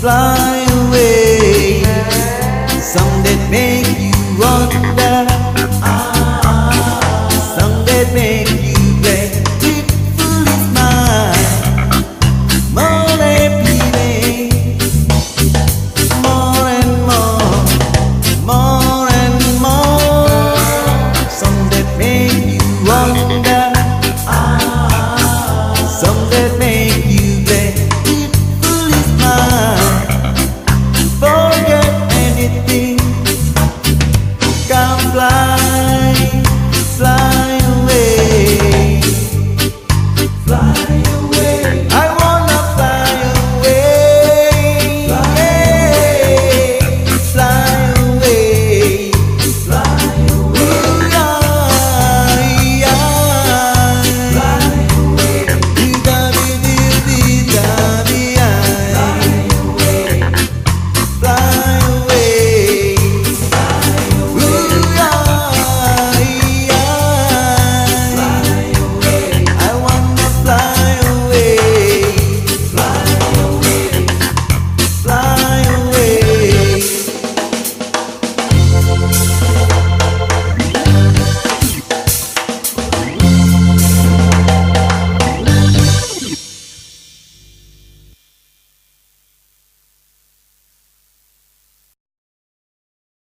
fly blind.